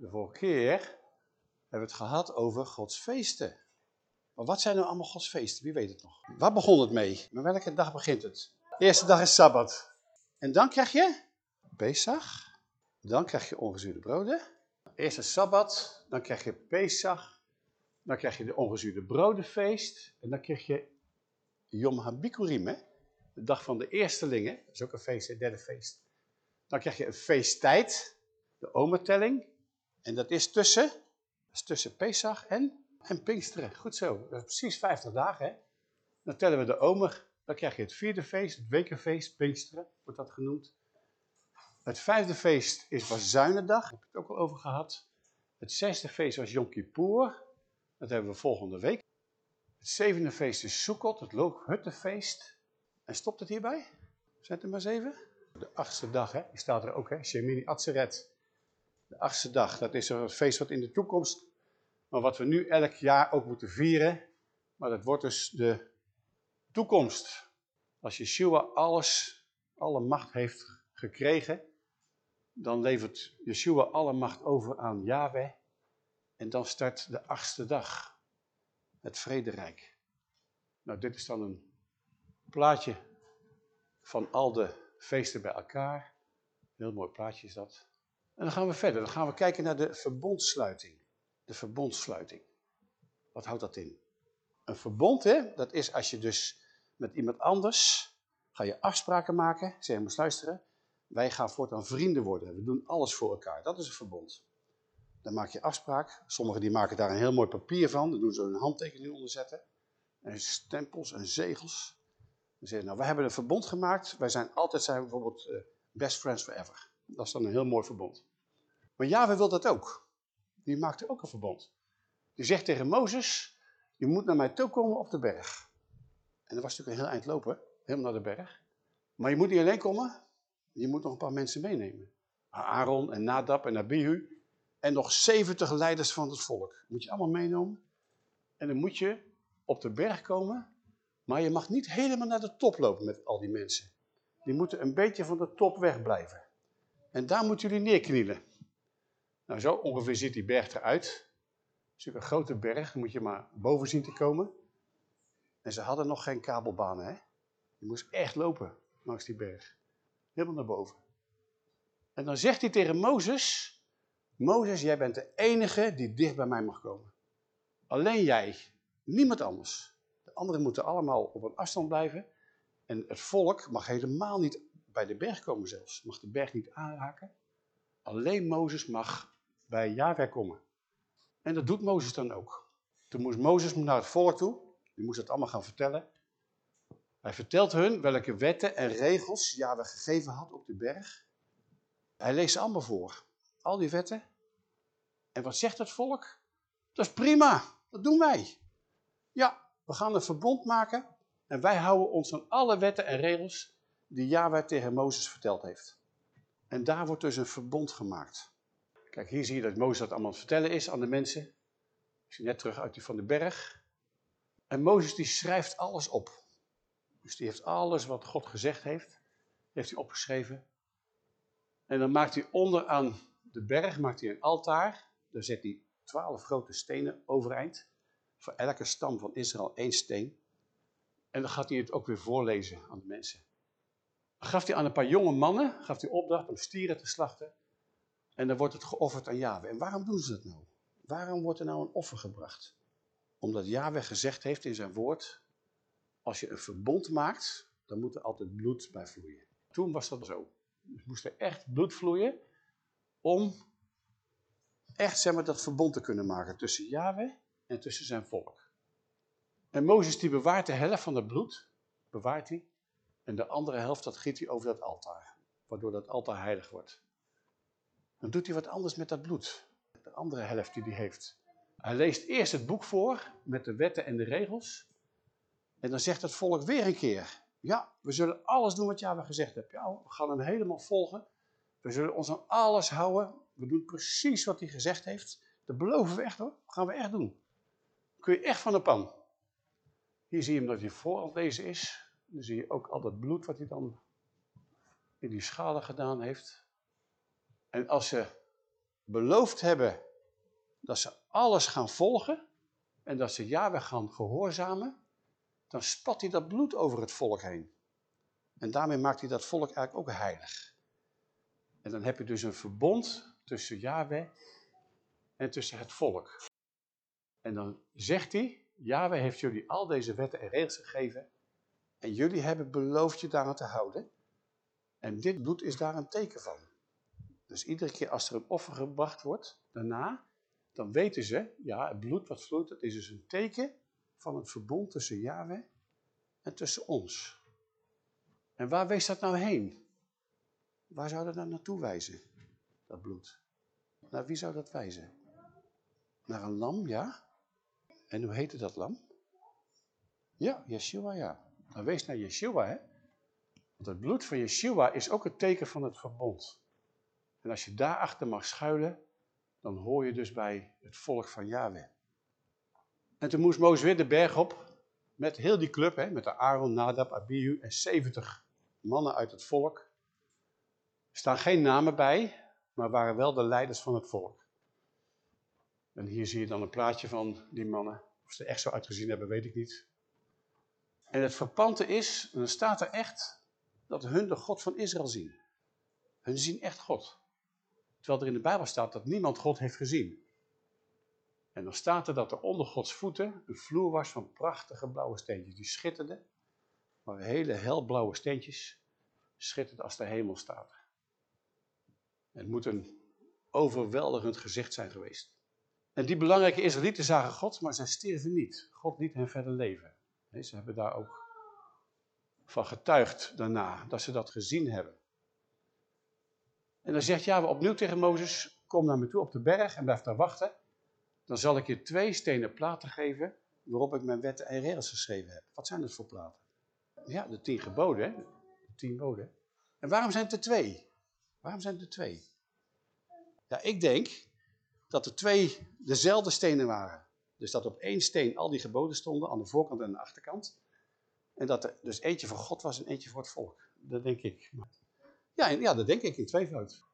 De vorige keer hebben we het gehad over Gods feesten. Maar wat zijn nou allemaal Gods feesten? Wie weet het nog? Waar begon het mee? Met welke dag begint het? De eerste dag is Sabbat. En dan krijg je Pesach. Dan krijg je ongezuurde broden. Eerst een Sabbat. Dan krijg je Pesach. Dan krijg je de ongezuurde brodenfeest. En dan krijg je Yom HaBikurim, hè? de dag van de eerstelingen. Dat is ook een feest, het derde feest. Dan krijg je een feesttijd, de omertelling. En dat is tussen, dat is tussen Pesach en, en Pinksteren. Goed zo, dat is precies 50 dagen. Hè? Dan tellen we de omer. Dan krijg je het vierde feest, het wekenfeest, Pinksteren wordt dat genoemd. Het vijfde feest is Bazuinendag, daar heb ik het ook al over gehad. Het zesde feest was Yom Kippur, dat hebben we volgende week. Het zevende feest is Sukkot, het Loophuttenfeest. En stopt het hierbij? Zet er maar zeven. De achtste dag, hè? die staat er ook, hè? Shemini Atzeret. De achtste dag, dat is een feest wat in de toekomst, maar wat we nu elk jaar ook moeten vieren. Maar dat wordt dus de toekomst. Als Yeshua alles, alle macht heeft gekregen, dan levert Yeshua alle macht over aan Yahweh. En dan start de achtste dag, het vrederijk. Nou, dit is dan een plaatje van al de feesten bij elkaar. Heel mooi plaatje is dat. En dan gaan we verder. Dan gaan we kijken naar de verbondsluiting. De verbondsluiting. Wat houdt dat in? Een verbond, hè, dat is als je dus met iemand anders, ga je afspraken maken, zeg maar luisteren, wij gaan voortaan vrienden worden. We doen alles voor elkaar. Dat is een verbond. Dan maak je afspraak. Sommigen die maken daar een heel mooi papier van. Daar doen ze een handtekening onder zetten. En stempels en zegels. Dan zeggen nou, wij hebben een verbond gemaakt. Wij zijn altijd, zijn bijvoorbeeld uh, best friends forever. Dat is dan een heel mooi verbond. Maar Yahweh wil dat ook. Die maakte ook een verbond. Die zegt tegen Mozes, je moet naar mij toe komen op de berg. En dat was natuurlijk een heel eind lopen, helemaal naar de berg. Maar je moet niet alleen komen, je moet nog een paar mensen meenemen. Aaron en Nadab en Abihu. En nog 70 leiders van het volk. Moet je allemaal meenemen. En dan moet je op de berg komen. Maar je mag niet helemaal naar de top lopen met al die mensen. Die moeten een beetje van de top wegblijven. En daar moeten jullie neerknielen. Nou, zo ongeveer ziet die berg eruit. Het is een grote berg, moet je maar boven zien te komen. En ze hadden nog geen kabelbanen, hè. Je moest echt lopen langs die berg. Helemaal naar boven. En dan zegt hij tegen Mozes, Mozes, jij bent de enige die dicht bij mij mag komen. Alleen jij, niemand anders. De anderen moeten allemaal op een afstand blijven. En het volk mag helemaal niet bij de berg komen zelfs. Mag de berg niet aanraken. Alleen Mozes mag bij Yahweh komen. En dat doet Mozes dan ook. Toen moest Mozes naar het volk toe. Die moest het allemaal gaan vertellen. Hij vertelt hun welke wetten en regels Yahweh gegeven had op de berg. Hij leest ze allemaal voor. Al die wetten. En wat zegt het volk? Dat is prima, dat doen wij. Ja, we gaan een verbond maken en wij houden ons aan alle wetten en regels die Yahweh tegen Mozes verteld heeft. En daar wordt dus een verbond gemaakt. Kijk, hier zie je dat Mozes dat allemaal aan vertellen is aan de mensen. Ik zie net terug uit die van de berg. En Mozes die schrijft alles op. Dus die heeft alles wat God gezegd heeft, heeft hij opgeschreven. En dan maakt hij onderaan de berg maakt hij een altaar. Daar zet hij twaalf grote stenen overeind. Voor elke stam van Israël één steen. En dan gaat hij het ook weer voorlezen aan de mensen. Gaf hij aan een paar jonge mannen gaf hij opdracht om stieren te slachten. En dan wordt het geofferd aan Yahweh. En waarom doen ze dat nou? Waarom wordt er nou een offer gebracht? Omdat Yahweh gezegd heeft in zijn woord, als je een verbond maakt, dan moet er altijd bloed bij vloeien. Toen was dat zo. Er moest er echt bloed vloeien om echt zeg maar, dat verbond te kunnen maken tussen Yahweh en tussen zijn volk. En Mozes die bewaart de helft van het bloed, bewaart hij. En de andere helft dat giet hij over dat altaar, waardoor dat altaar heilig wordt. Dan doet hij wat anders met dat bloed, de andere helft die hij heeft. Hij leest eerst het boek voor met de wetten en de regels. En dan zegt het volk weer een keer, ja, we zullen alles doen wat Yahweh gezegd heeft. Ja, we gaan hem helemaal volgen. We zullen ons aan alles houden. We doen precies wat hij gezegd heeft. Dat beloven we echt hoor. Dat gaan we echt doen. kun je echt van de pan. Hier zie je hem dat hij voor lezen is. Dan zie je ook al dat bloed wat hij dan in die schalen gedaan heeft. En als ze beloofd hebben dat ze alles gaan volgen en dat ze Yahweh gaan gehoorzamen, dan spat hij dat bloed over het volk heen. En daarmee maakt hij dat volk eigenlijk ook heilig. En dan heb je dus een verbond tussen Yahweh en tussen het volk. En dan zegt hij, Yahweh heeft jullie al deze wetten en regels gegeven en jullie hebben beloofd je daaraan te houden. En dit bloed is daar een teken van. Dus iedere keer als er een offer gebracht wordt, daarna, dan weten ze, ja, het bloed wat vloeit, dat is dus een teken van het verbond tussen Yahweh en tussen ons. En waar wees dat nou heen? Waar zou dat nou naartoe wijzen, dat bloed? Naar wie zou dat wijzen? Naar een lam, ja? En hoe heette dat lam? Ja, Yeshua, ja. Dan wees naar Yeshua? Want het bloed van Yeshua is ook het teken van het verbond. En als je daarachter mag schuilen, dan hoor je dus bij het volk van Yahweh. En toen moest Mozes weer de berg op, met heel die club, hè, met de Aaron, Nadab, Abihu en 70 mannen uit het volk. Er staan geen namen bij, maar waren wel de leiders van het volk. En hier zie je dan een plaatje van die mannen. Of ze er echt zo uitgezien hebben, weet ik niet. En het verpante is, dan staat er echt, dat hun de God van Israël zien. Hun zien echt God. Terwijl er in de Bijbel staat dat niemand God heeft gezien. En dan staat er dat er onder Gods voeten een vloer was van prachtige blauwe steentjes. Die schitterden, maar hele helblauwe steentjes, schitterend als de hemel staat. Het moet een overweldigend gezicht zijn geweest. En die belangrijke Israëlieten zagen God, maar zij stierven niet. God liet hen verder leven. Ze hebben daar ook van getuigd daarna, dat ze dat gezien hebben. En dan zegt Yahweh opnieuw tegen Mozes, kom naar me toe op de berg en blijf daar wachten. Dan zal ik je twee stenen platen geven, waarop ik mijn wetten en regels geschreven heb. Wat zijn dat voor platen? Ja, de tien geboden? De tien boden. En waarom zijn het er twee? Waarom zijn het er twee? Ja, ik denk dat er twee dezelfde stenen waren. Dus dat op één steen al die geboden stonden, aan de voorkant en aan de achterkant. En dat er dus eentje voor God was en eentje voor het volk. Dat denk ik. Ja, ja dat denk ik in tweevoud.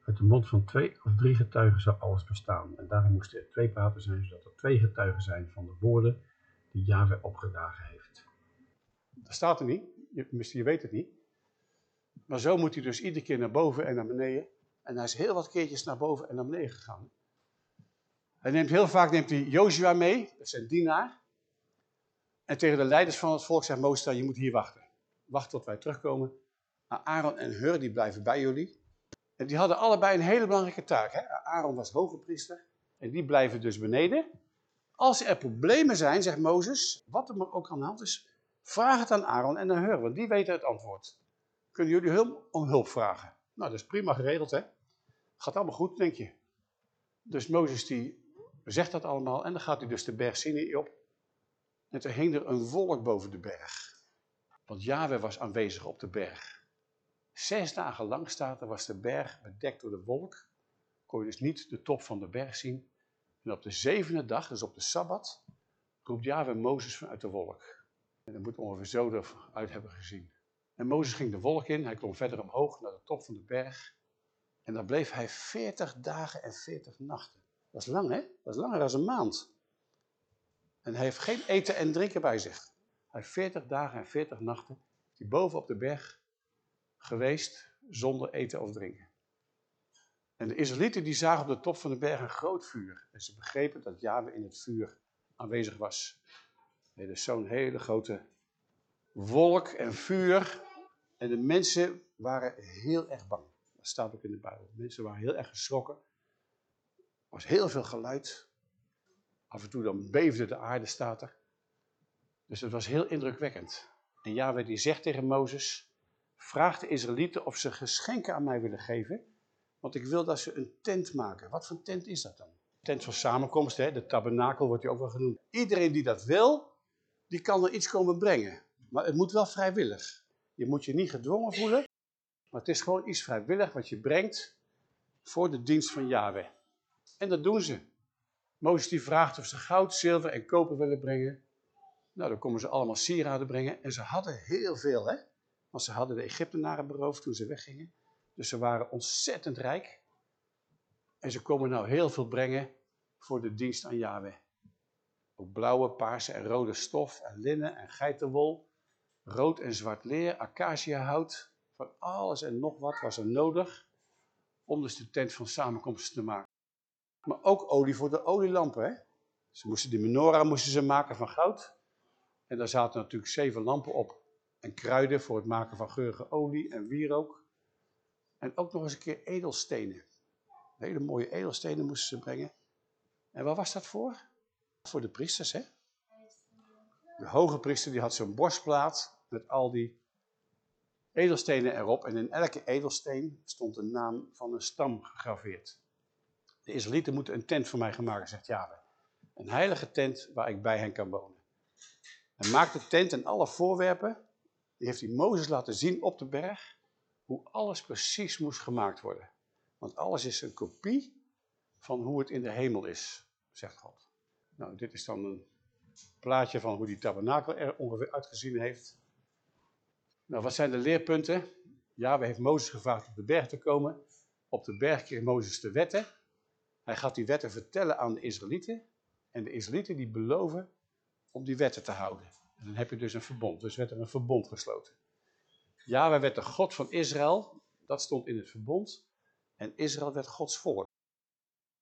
Uit de mond van twee of drie getuigen zou alles bestaan. En daarom moesten er twee praten zijn, zodat er twee getuigen zijn van de woorden die Yahweh opgedragen heeft. Dat staat er niet. Je, je weet het niet. Maar zo moet hij dus iedere keer naar boven en naar beneden. En hij is heel wat keertjes naar boven en naar beneden gegaan. Hij neemt heel vaak neemt hij Joshua mee, dat is zijn dienaar. En tegen de leiders van het volk zegt Mozes, je moet hier wachten. Wacht tot wij terugkomen. Maar Aaron en Hur, die blijven bij jullie. En die hadden allebei een hele belangrijke taak. Hè? Aaron was hoge priester. En die blijven dus beneden. Als er problemen zijn, zegt Mozes, wat er ook aan de hand is, vraag het aan Aaron en aan Hur, want die weten het antwoord. Kunnen jullie hulp om hulp vragen? Nou, dat is prima geregeld, hè? Gaat allemaal goed, denk je. Dus Mozes die zegt dat allemaal en dan gaat hij dus de berg Sinai op. En toen hing er een wolk boven de berg. Want Yahweh was aanwezig op de berg. Zes dagen lang staat er, was de berg bedekt door de wolk. Kon je dus niet de top van de berg zien. En op de zevende dag, dus op de Sabbat, roept Yahweh Mozes vanuit de wolk. En dat moet ongeveer zo eruit hebben gezien. En Mozes ging de wolk in, hij klom verder omhoog naar de top van de berg. En daar bleef hij 40 dagen en 40 nachten. Dat is lang, hè? Dat is langer dan een maand. En hij heeft geen eten en drinken bij zich. Hij heeft 40 dagen en 40 nachten boven op de berg geweest zonder eten of drinken. En de Israëlieten die zagen op de top van de berg een groot vuur. En ze begrepen dat Yahweh in het vuur aanwezig was. Nee, dus zo'n hele grote wolk en vuur. En de mensen waren heel erg bang. Dat staat ook in de Bijbel. De mensen waren heel erg geschrokken. Was heel veel geluid. Af en toe dan beefde de aarde, staat er. Dus het was heel indrukwekkend. En Yahweh die zegt tegen Mozes, vraag de Israëlieten of ze geschenken aan mij willen geven, want ik wil dat ze een tent maken. Wat voor tent is dat dan? Tent van samenkomst, hè? de tabernakel wordt die ook wel genoemd. Iedereen die dat wil, die kan er iets komen brengen. Maar het moet wel vrijwillig. Je moet je niet gedwongen voelen, maar het is gewoon iets vrijwillig wat je brengt voor de dienst van Yahweh. En dat doen ze. Mozes die vraagt of ze goud, zilver en koper willen brengen. Nou, dan komen ze allemaal sieraden brengen. En ze hadden heel veel, hè. Want ze hadden de Egyptenaren beroofd toen ze weggingen. Dus ze waren ontzettend rijk. En ze komen nou heel veel brengen voor de dienst aan Yahweh. Ook blauwe, paarse en rode stof en linnen en geitenwol, rood en zwart leer, acaciahout, van alles en nog wat was er nodig om dus de tent van samenkomst te maken. Maar ook olie voor de olielampen. Hè? Ze moesten die menorah moesten ze maken van goud. En daar zaten natuurlijk zeven lampen op. En kruiden voor het maken van geurige olie en wierook. En ook nog eens een keer edelstenen. Hele mooie edelstenen moesten ze brengen. En waar was dat voor? Voor de priesters, hè? De hoge priester die had zo'n borstplaat met al die edelstenen erop. En in elke edelsteen stond de naam van een stam gegraveerd. De Israëlieten moeten een tent voor mij gaan maken, zegt Yahweh. Een heilige tent waar ik bij hen kan wonen. En maakt de tent en alle voorwerpen, die heeft hij Mozes laten zien op de berg, hoe alles precies moest gemaakt worden. Want alles is een kopie van hoe het in de hemel is, zegt God. Nou, dit is dan een plaatje van hoe die tabernakel er ongeveer uitgezien heeft. Nou, wat zijn de leerpunten? Ja, we heeft Mozes gevraagd op de berg te komen. Op de berg kreeg Mozes de wetten. Hij gaat die wetten vertellen aan de Israëlieten. En de Israëlieten die beloven om die wetten te houden. En dan heb je dus een verbond. Dus werd er een verbond gesloten. Ja, wij werd de God van Israël. Dat stond in het verbond. En Israël werd Gods volk.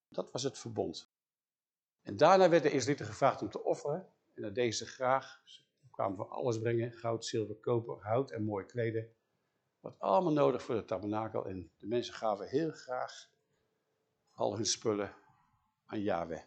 Dat was het verbond. En daarna werd de Israëlieten gevraagd om te offeren. En dat deden ze graag. Ze kwamen van alles brengen. Goud, zilver, koper, hout en mooie kleden. Wat allemaal nodig voor de tabernakel. En de mensen gaven heel graag al hun spullen aan Yahweh.